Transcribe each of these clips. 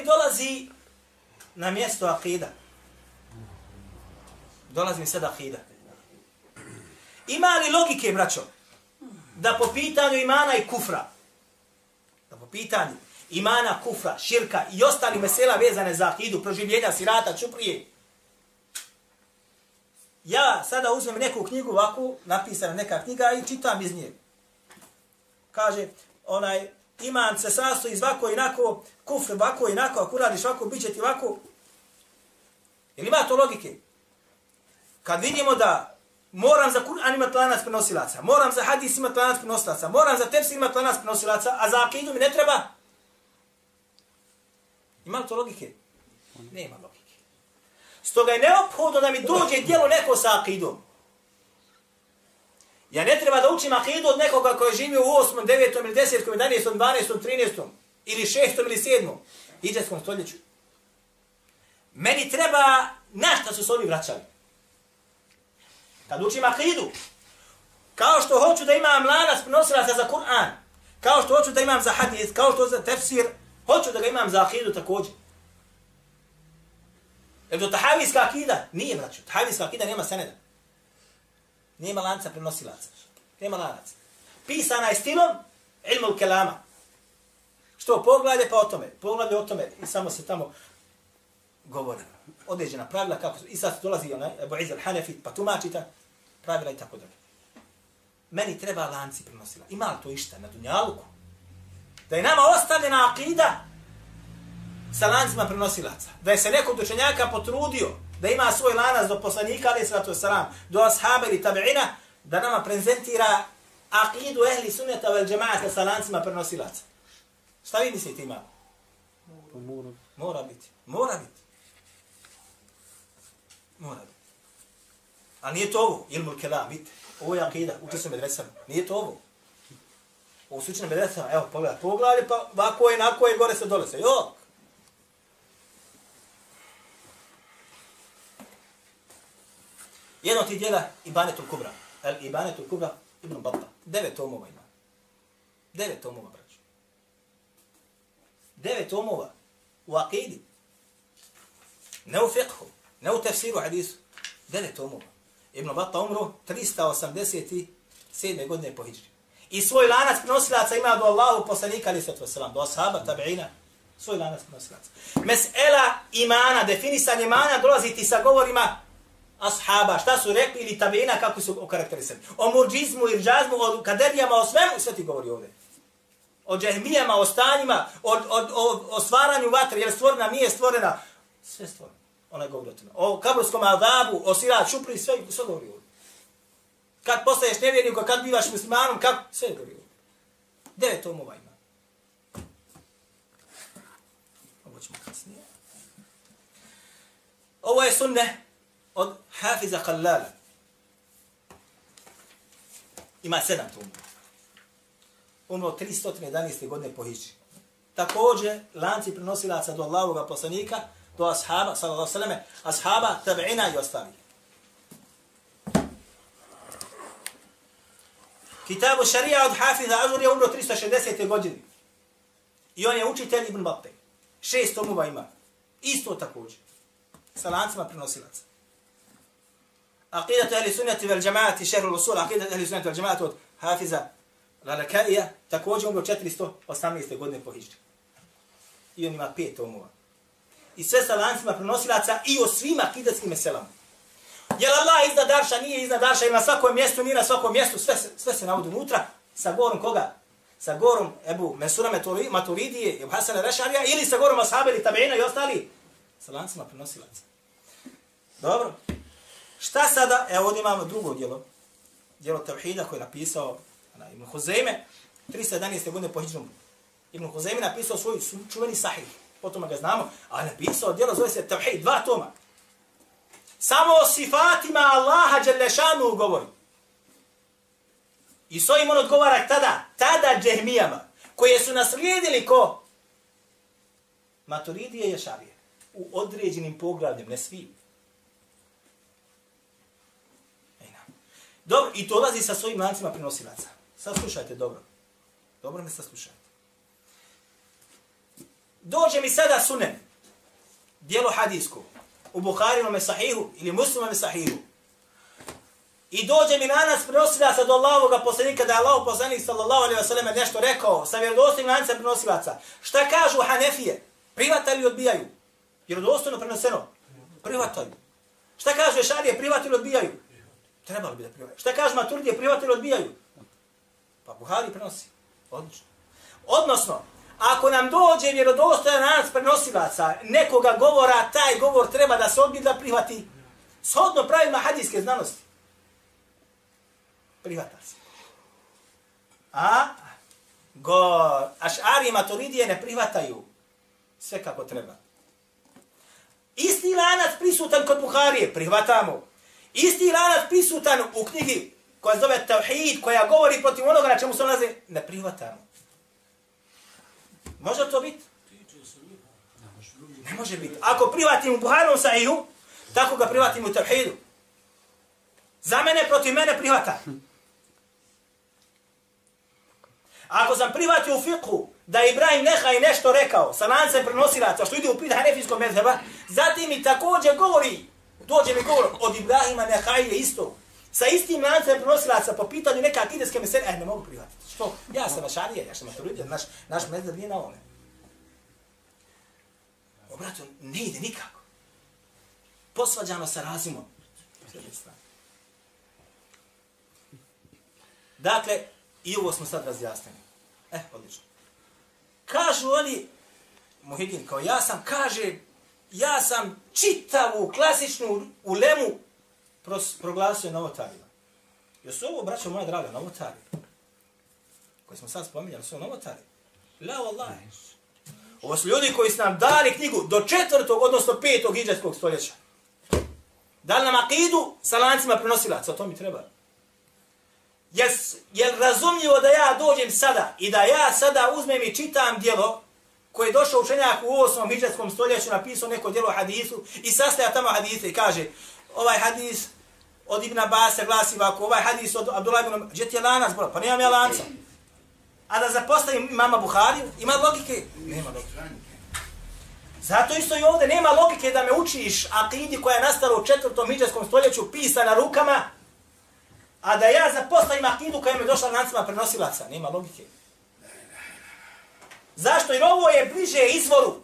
mi dolazi na mjesto akida. Dolazi mi sad akida. Ima li logike, braćo, da po pitanju imana i kufra, da po pitanju imana, kufra, širka i ostali mesela vezane za akidu, proživljenja, sirata, čuprije, ja sada uzmem neku knjigu ovako, napisana neka knjiga i čitam iz nje. Kaže, onaj, iman se sastoji iz vako i inako, kufr vako i inako, ako radiš vako, bit će ti vako. Ili ima to logike? Kad vidimo da moram za Kur'an imati lanac prenosilaca, moram za hadis imati lanac prenosilaca, moram za tefsir imati lanac prenosilaca, a za akidu mi ne treba? Ima to logike? Nema logike. Stoga je neophodno da mi dođe djelo neko sa akidom. Ja ne treba da učim akidu od nekoga koji živi u 8., 9., ili 10., 11., 12., 13. ili 6. ili 7. iđeskom stoljeću. Meni treba na šta su se oni vraćali. Kad učim akidu, kao što hoću da imam lanas prenosilaca za Kur'an, kao što hoću da imam za hadis, kao što za tefsir, hoću da ga imam za akidu također. Je to tahavijska akida? Nije, braću. Tahavijska akida nema seneda. Nema lanca prenosilaca. Nema lanaca. Pisana je stilom ilmu kelama. Što poglade pa o tome. Poglade o tome i samo se tamo govore. Određena pravila kako su. I sad dolazi onaj Ebu Izal Hanefi pa tumačita pravila i tako dalje. Meni treba lanci prenosila. Ima li to išta na dunjaluku? Da je nama ostavljena akida sa lancima prenosilaca. Da je se neko učenjaka potrudio da ima svoj lanac do poslanika, ali sratu salam, do ashaba ili tabi'ina, da nama prezentira aqidu ehli sunneta vel džemaata sa lancima prenosilaca. Šta vi mislite ima? Mora. Mora biti. Mora biti. Mora biti. A nije to ovo, ilmul kelam, vidite. Ovo je akida, uče se medresama. Nije to ovo. Ovo su učene medresama, evo, pogledaj, pogledaj, pa ovako je, nako je, gore se, dole se. Jo, Jedno ti djela Ibanetul Kubra. El Ibanetul Kubra Ibn Batta. Devet tomova ima. Devet tomova, braću. Devet tomova u akidi. Ne u fiqhu. Ne u tefsiru hadisu. Devet tomova. Ibn Batta umro 387. godine po hijri. I svoj lanac prenosilaca ima do Allahu poslanika ali svetu selam, Do ashaba, tabi'ina. Svoj lanac prenosilaca. Mesela imana, definisanje imana dolazi ti sa govorima ashaba, šta su rekli ili tabina, kako su okarakterisani. O murđizmu, irđazmu, o kaderijama, o svemu, sve ti govori ovdje. O džehmijama, o stanjima, o, o, o, o stvaranju vatre, jer stvorena, nije stvorena. Sve stvoreno. Ona govori o tome. O kabrskom adabu, o sirat, šupri, sve, sve govori ovdje. Kad postaješ nevjernik, kad bivaš muslimanom, kako, sve govori ovdje. Devet tomova ima. Ovo ćemo kasnije. Ovo je sunne, od Hafiza Kallala. Ima sedam tomu. Umro 311. godine po Hiđi. Također, lanci prenosilaca do Allahovog poslanika, do ashaba, sallallahu sallame, ashaba, tabi'ina i ostali. Kitabu šarija od Hafiza Azur je umro 360. godine. I on je učitelj Ibn Batte. Šest tomova ima. Isto također. Sa lancima prenosilaca. Aqidat ahli sunnati vel džamaati, šehr usul, aqidat ahli sunnati vel džamaati od Hafiza Lalakaija, također umro 418. godine po hijđu. I on ima pet tomova. I sve sa lancima prenosilaca i o svim akidatskim meselama. Jel Allah iznad Darša, nije iznad Darša, ili na svakom mjestu, nije na svakom mjestu, sve, sve se navodi unutra, sa gorom koga? Sa gorom Ebu Mesura Maturidije, Ebu Hasana Rešarija, ili sa gorom Ashabe ili Tabena i ostali? Sa lancima prenosilaca. Dobro. Šta sada? Evo ovdje imamo drugo djelo. Djelo Tevhida koje je napisao na, Ibn Huzeyme. 311. godine po Hidžnom. Ibn Huzeyme napisao svoj čuveni sahih. Potom ga znamo. A napisao djelo zove se Tevhid, Dva toma. Samo o sifatima Allaha Đelešanu govori. I so on odgovara tada, tada džehmijama, koje su naslijedili ko? Maturidije i Ješarije. U određenim poglavljem, ne svim. Dobro, i to dolazi sa svojim lancima prenosilaca. Sad slušajte dobro. Dobro me saslušajte. dođe mi sada sunen, dijelo hadijsko, u Buharinome sahihu ili muslimome sahihu, I dođe mi lanac prenosilaca do Allahovog poslanika da je Allahov poslanik sallallahu alejhi ve sellem nešto rekao sa vjerodostojnim lancem prenosilaca. Šta kažu Hanefije? Prihvataju ili odbijaju? Vjerodostojno prenoseno? Prihvataju. Šta kažu Šarije? Prihvataju ili odbijaju? Trebalo bi da prihvataju. Šta kaže Maturdije? Prihvataju ili odbijaju? Pa Buhari prenosi. Odlično. Odnosno, ako nam dođe vjerodostojan lanac prenosilaca nekoga govora, taj govor treba da se odbije da prihvati. Shodno pravima hadijske znanosti prihvata se. A go ašari i maturidije ne prihvataju sve kako treba. Isti lanac prisutan kod Buharije, prihvatamo. Isti lanac prisutan u knjigi koja zove Tauhid, koja govori protiv onoga na čemu se nalaze, ne prihvatamo. Može to biti? Ne može biti. Ako prihvatimo u Buharom sahihu, tako ga prihvatimo u Tauhidu. Za mene, protiv mene prihvata. Ako sam prihvatio u fiqhu da Ibrahim Nehaj nešto rekao sa lancem prenosilaca što ide u pit Hanefijskog mezheba, zatim mi također govori, dođe mi govor od Ibrahima Nehaj isto. Sa istim lancem prenosilaca po pitanju neka akideske mesele, eh, ne mogu prihvatiti. Što? Ja sam ašarije, ja sam maturidija, naš, naš mezheb nije na ovome. Obrato, ne ide nikako. Posvađano sa razumom. Dakle, I ovo smo sad razjasnili. E, eh, odlično. Kažu oni, Muhidin, kao ja sam, kaže, ja sam čitavu klasičnu ulemu pros, proglasio novotarima. Jer su ovo, braćo moja draga, novotari. Koji smo sad spominjali, su novotari. La Allah. Ovo su ljudi koji su nam dali knjigu do četvrtog, odnosno petog iđetskog stoljeća. Dali nam akidu sa lancima prenosilaca, to mi treba. Jel, jel razumljivo da ja dođem sada i da ja sada uzmem i čitam dijelo koji je došao učenjak u 8. hijđarskom stoljeću, napisao neko djelo hadisu i sastaja tamo hadise i kaže ovaj hadis od Ibn Abbas glasi ovako, ovaj hadis od Abdullah ibn Gdje ti je lanac, bro? Pa nemam ja lanca. A da zapostavim imama Buhariju, ima logike? Nema logike. Zato isto i ovdje nema logike da me učiš akidi koja je nastala u četvrtom hijđarskom stoljeću pisana rukama, A da ja zapostavim akidu koja mi me došla lancima prenosilaca, nema logike. Zašto? Jer ovo je bliže izvoru.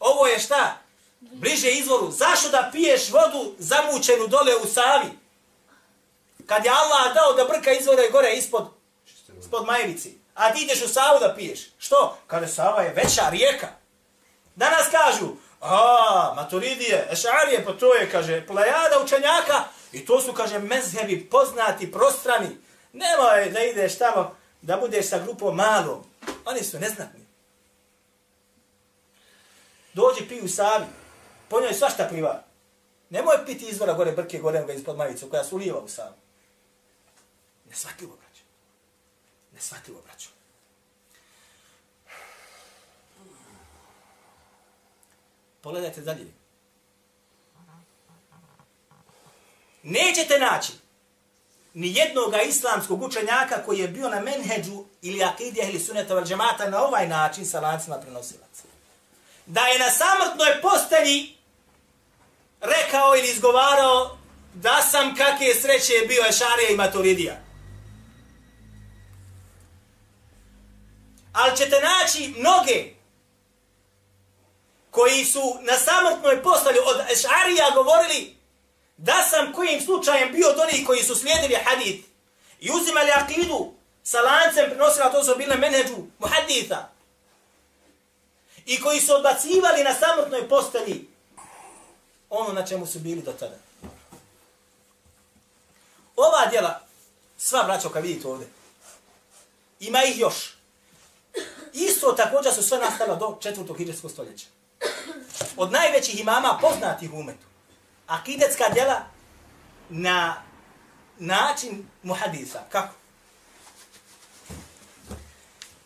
Ovo je šta? Bliže izvoru. Zašto da piješ vodu zamučenu dole u Savi? Kad je Allah dao da brka izvore gore ispod, ispod majevici. A ti ideš u Savu da piješ. Što? Kada Sava je veća rijeka. Danas kažu, a, maturidije, ešarije, pa to je, kaže, plejada učenjaka, I to su, kaže, mezhebi poznati, prostrani. Nemoj da ideš tamo, da budeš sa grupom malom. Oni su neznatni. Dođi piju Savi, Po njoj svašta pliva. Nemoj piti izvora gore brke gore ga ispod majicu koja su lijeva u Savu. Ne shvatljivo, braćo. Ne shvatljivo, braćo. Pogledajte dalje. nećete naći ni jednog islamskog učenjaka koji je bio na menheđu ili akidija ili suneta vel džemata na ovaj način sa lancima prenosilaca. Da je na samrtnoj postelji rekao ili izgovarao da sam kakve sreće je bio Ešarija i Maturidija. Ali ćete naći mnoge koji su na samrtnoj postelji od Ešarija govorili da sam kojim slučajem bio od onih koji su slijedili hadith i uzimali akidu sa lancem prenosila to su bile menedžu muhaditha i koji su odbacivali na samotnoj postelji ono na čemu su bili do tada. Ova djela, sva braća kad vidite ovdje, ima ih još. Isto također su sve nastala do četvrtog hiđarskog stoljeća. Od najvećih imama poznatih umetu akidetska djela na način muhadisa. Kako?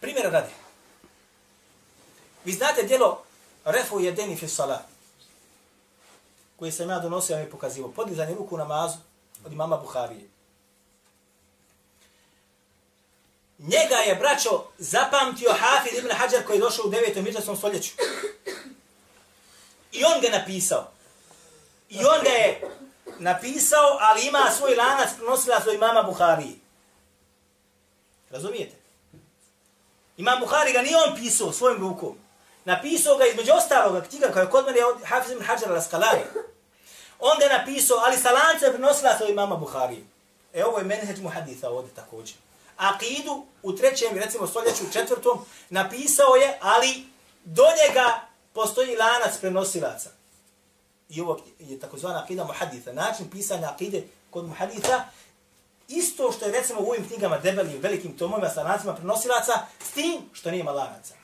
Primjera radi. Vi znate djelo Refu jedeni fi salat koji sam ja donosio i pokazivo. Podizanje ruku u namazu od imama Buharije. Njega je, braćo, zapamtio Hafid ibn Hajar koji je došao u 9. miđarskom stoljeću. I on ga napisao. I on ga je napisao, ali ima svoj lanac prenosila do imama Buharije. Razumijete? Imam Buhari ga nije on pisao svojim rukom. Napisao ga između ostaloga knjiga koja je kod mene od Hafiz ibn Hajar al-Asqalani. On ga napisao, ali sa lancem prenosila do imama Buhari. E ovo je menheđ muhaditha ovdje također. Akidu u trećem, recimo stoljeću u četvrtom, napisao je, ali do njega postoji lanac prenosilaca. I ovo je takozvana akida muhaditha. Način pisanja akide kod muhaditha, isto što je recimo u ovim knjigama debelim, velikim tomovima sa lancima prenosilaca, s tim što nema lanaca.